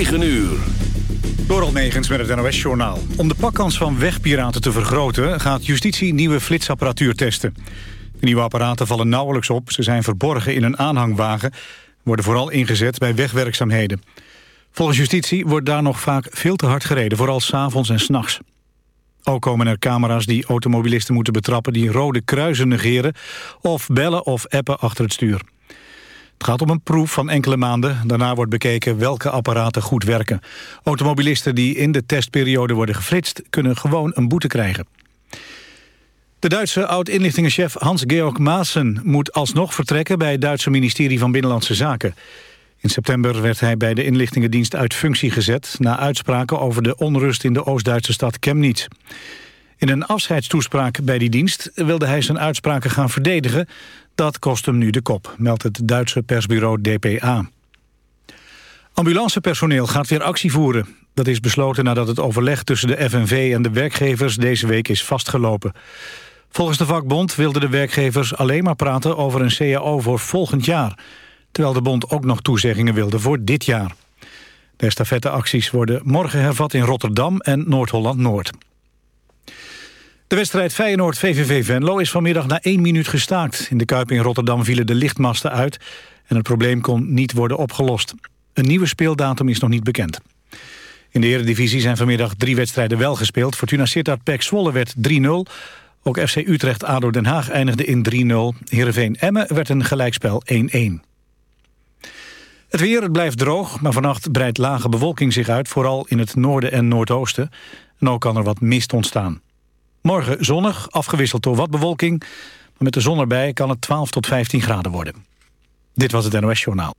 9 uur. Negens met het NOS-journaal. Om de pakkans van wegpiraten te vergroten... gaat justitie nieuwe flitsapparatuur testen. De nieuwe apparaten vallen nauwelijks op. Ze zijn verborgen in een aanhangwagen. Worden vooral ingezet bij wegwerkzaamheden. Volgens justitie wordt daar nog vaak veel te hard gereden. Vooral s'avonds en s'nachts. Ook komen er camera's die automobilisten moeten betrappen... die rode kruisen negeren of bellen of appen achter het stuur. Het gaat om een proef van enkele maanden. Daarna wordt bekeken welke apparaten goed werken. Automobilisten die in de testperiode worden geflitst... kunnen gewoon een boete krijgen. De Duitse oud-inlichtingenchef Hans-Georg Maassen... moet alsnog vertrekken bij het Duitse ministerie van Binnenlandse Zaken. In september werd hij bij de inlichtingendienst uit functie gezet... na uitspraken over de onrust in de Oost-Duitse stad Chemnitz. In een afscheidstoespraak bij die dienst wilde hij zijn uitspraken gaan verdedigen... Dat kost hem nu de kop, meldt het Duitse persbureau DPA. Ambulancepersoneel gaat weer actie voeren. Dat is besloten nadat het overleg tussen de FNV en de werkgevers deze week is vastgelopen. Volgens de vakbond wilden de werkgevers alleen maar praten over een CAO voor volgend jaar. Terwijl de bond ook nog toezeggingen wilde voor dit jaar. De estafetteacties worden morgen hervat in Rotterdam en Noord-Holland-Noord. De wedstrijd Feyenoord-VVV Venlo is vanmiddag na één minuut gestaakt. In de Kuip in Rotterdam vielen de lichtmasten uit... en het probleem kon niet worden opgelost. Een nieuwe speeldatum is nog niet bekend. In de Eredivisie zijn vanmiddag drie wedstrijden wel gespeeld. Fortuna Sittard Pek Zwolle werd 3-0. Ook FC Utrecht-ADO Den Haag eindigde in 3-0. Heerenveen-Emmen werd een gelijkspel 1-1. Het weer blijft droog, maar vannacht breidt lage bewolking zich uit... vooral in het noorden en noordoosten. En ook kan er wat mist ontstaan. Morgen zonnig, afgewisseld door wat bewolking. Maar met de zon erbij kan het 12 tot 15 graden worden. Dit was het NOS Journaal.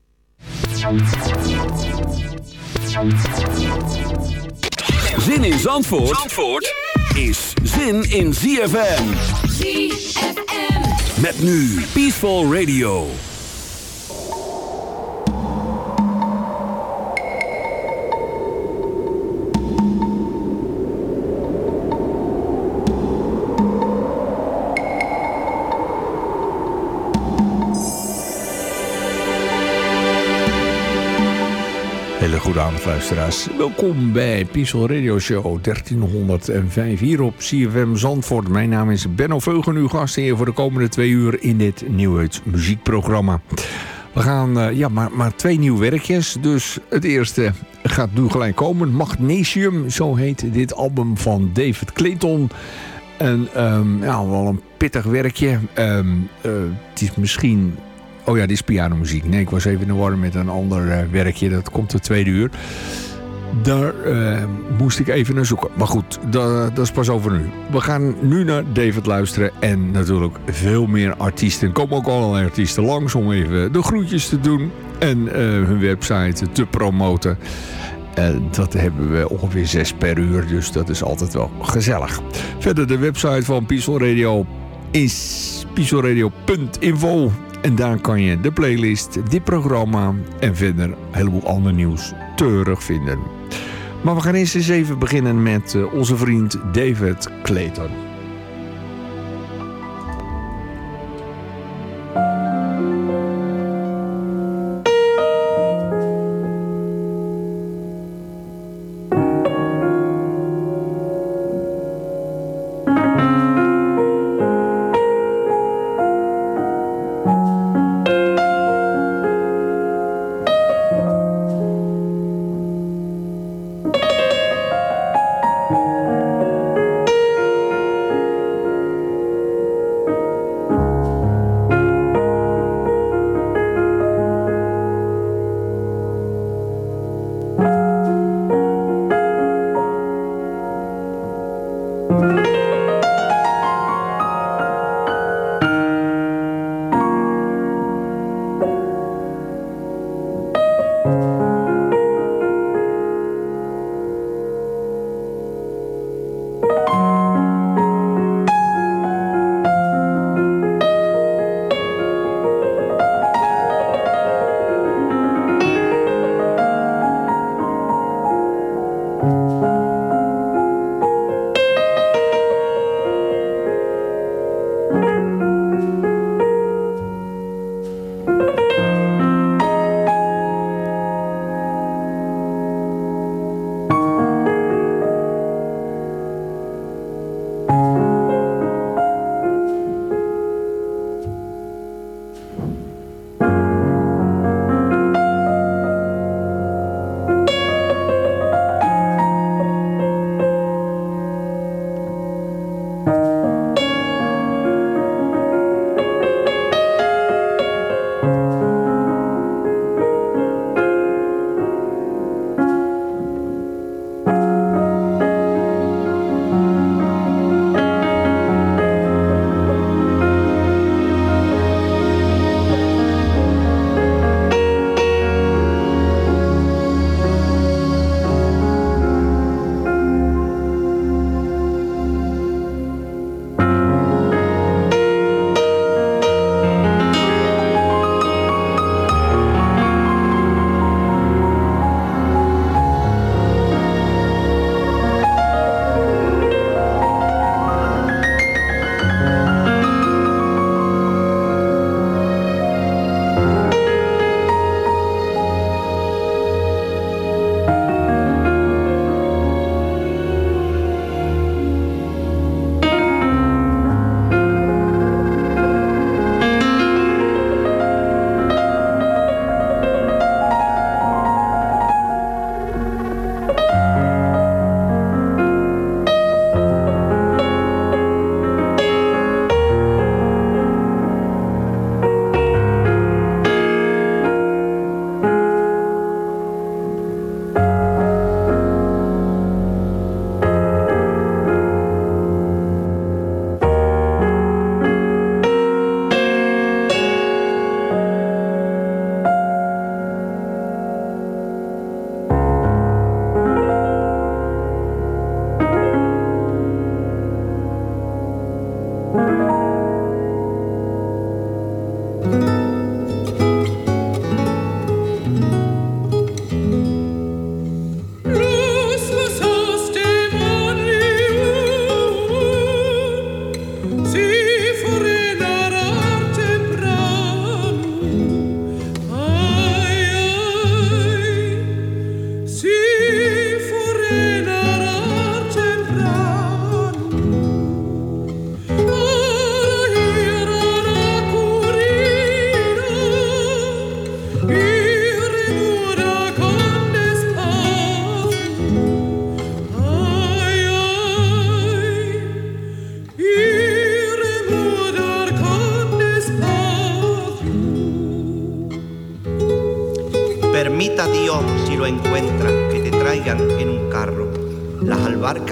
Zin in Zandvoort, Zandvoort is zin in ZFM. ZFM. Met nu Peaceful Radio. Hele goede avond luisteraars. Welkom bij Piesel Radio Show 1305 hier op CFM Zandvoort. Mijn naam is Benno Veugen, uw gast hier voor de komende twee uur in dit Nieuwheids muziekprogramma. We gaan, uh, ja, maar, maar twee nieuwe werkjes. Dus het eerste gaat nu gelijk komen. Magnesium, zo heet dit album van David Clayton. En um, ja, wel een pittig werkje. Um, uh, het is misschien Oh ja, dit is pianomuziek. Nee, ik was even in de war met een ander uh, werkje. Dat komt de tweede uur. Daar uh, moest ik even naar zoeken. Maar goed, dat, dat, is pas over nu. We gaan nu naar David luisteren. En natuurlijk veel meer artiesten. Er komen ook allerlei artiesten langs om even de groetjes te doen. En uh, hun website te promoten. En dat hebben we ongeveer zes per uur. Dus dat is altijd wel gezellig. Verder de website van Piesel Radio is pieselradio.info. En daar kan je de playlist, dit programma en verder een heleboel ander nieuws terugvinden. Maar we gaan eerst eens even beginnen met eh, onze vriend David Clayton.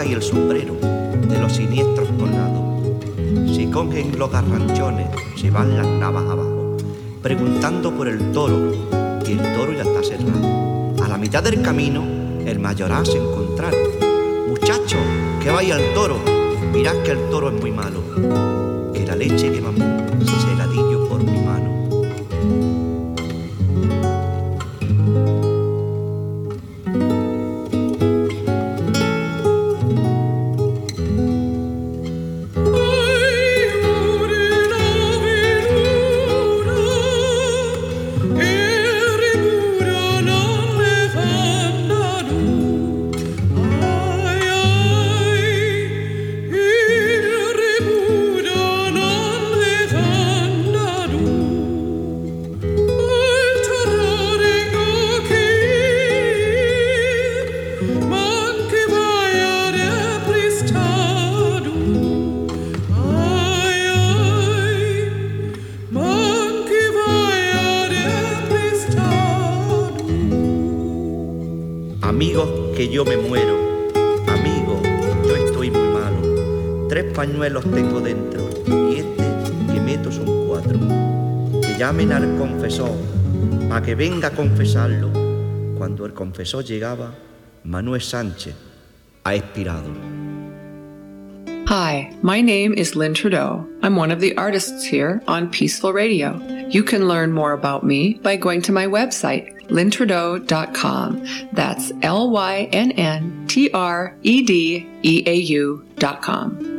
Y el sombrero de los siniestros tornados. Si cogen los garranchones, se van las navas abajo, preguntando por el toro, y el toro ya está cerrado. A la mitad del camino, el mayoral se encontraron. Muchacho, que vaya al toro, mirad que el toro es muy malo, que la leche que mamó se la por mi mano. Llamen al confesor para que venga a confesarlo. Cuando el confesor llegaba, Manuel Sánchez ha expirado. Hi, my name is Lynn Trudeau. I'm one of the artists here on Peaceful Radio. You can learn more about me by going to my website, lyntrudeau.com. That's L Y N N T R E D E A U.com.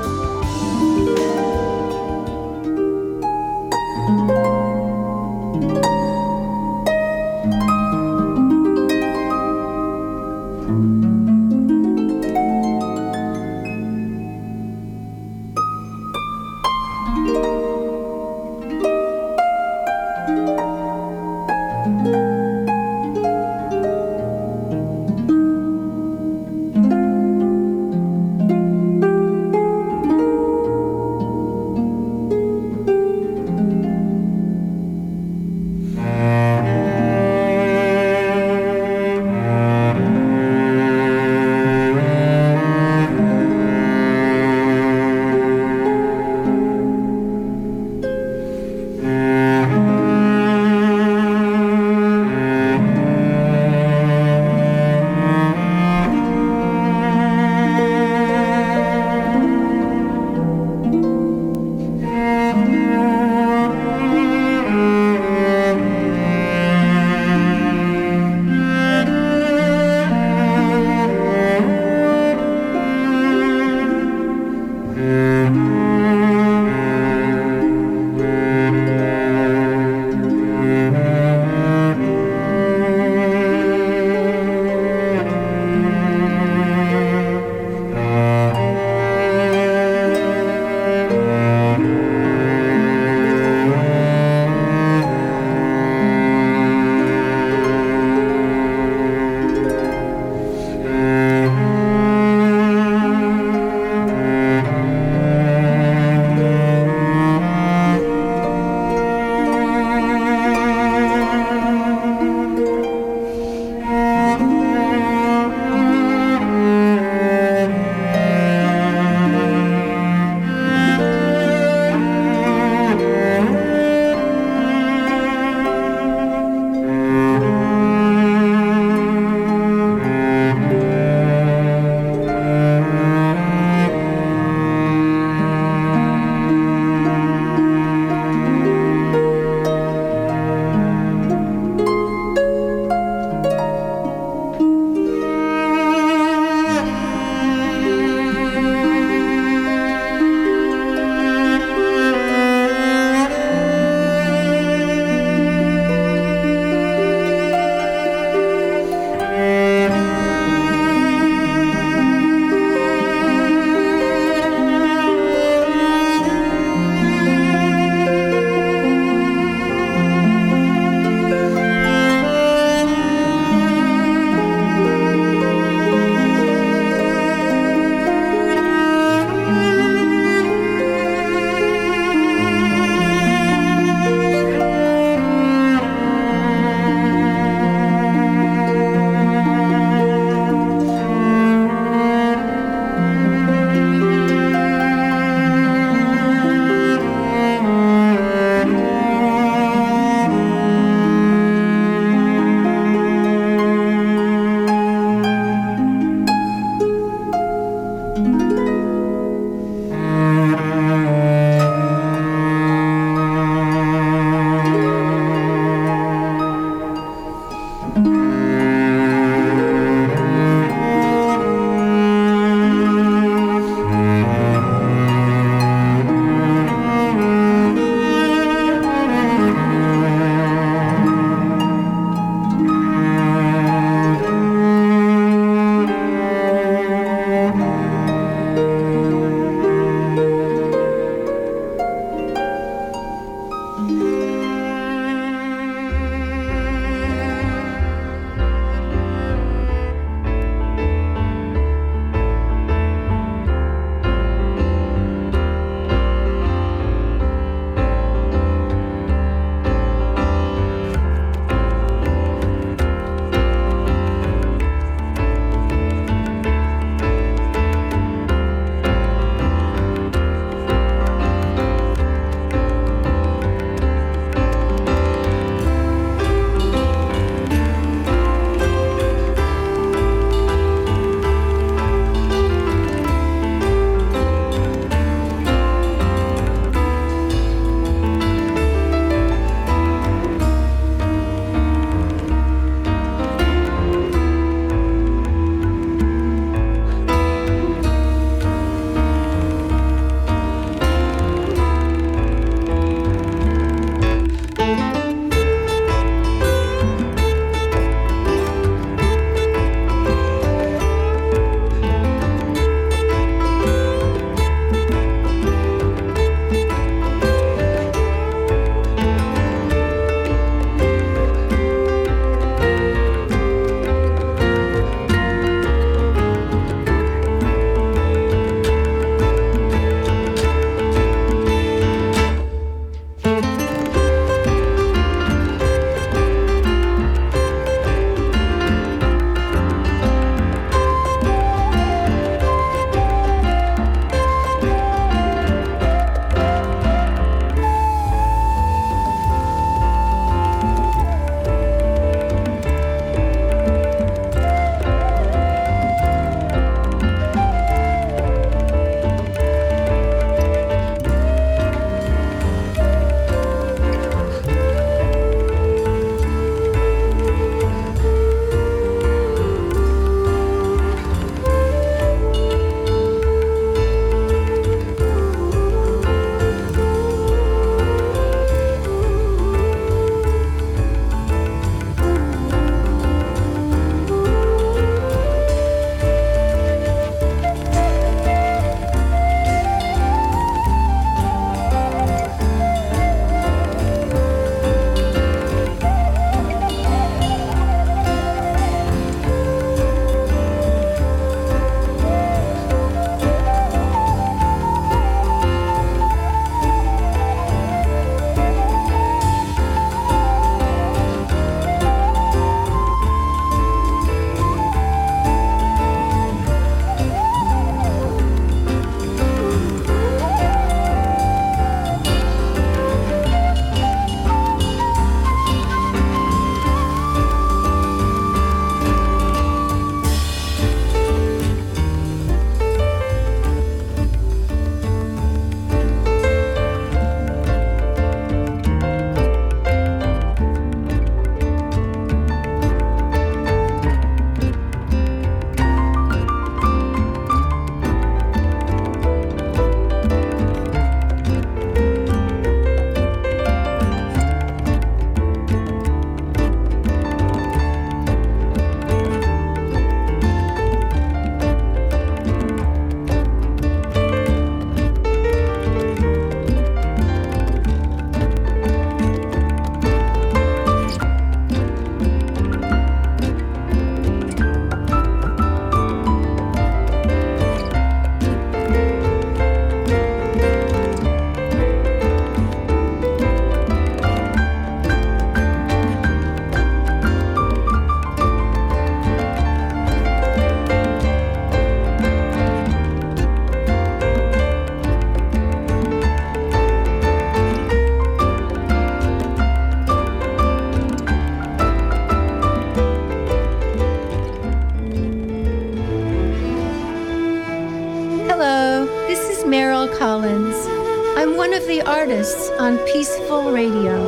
Radio.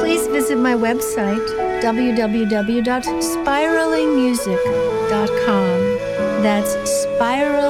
Please visit my website, www.spiralingmusic.com. That's spiralingmusic.com.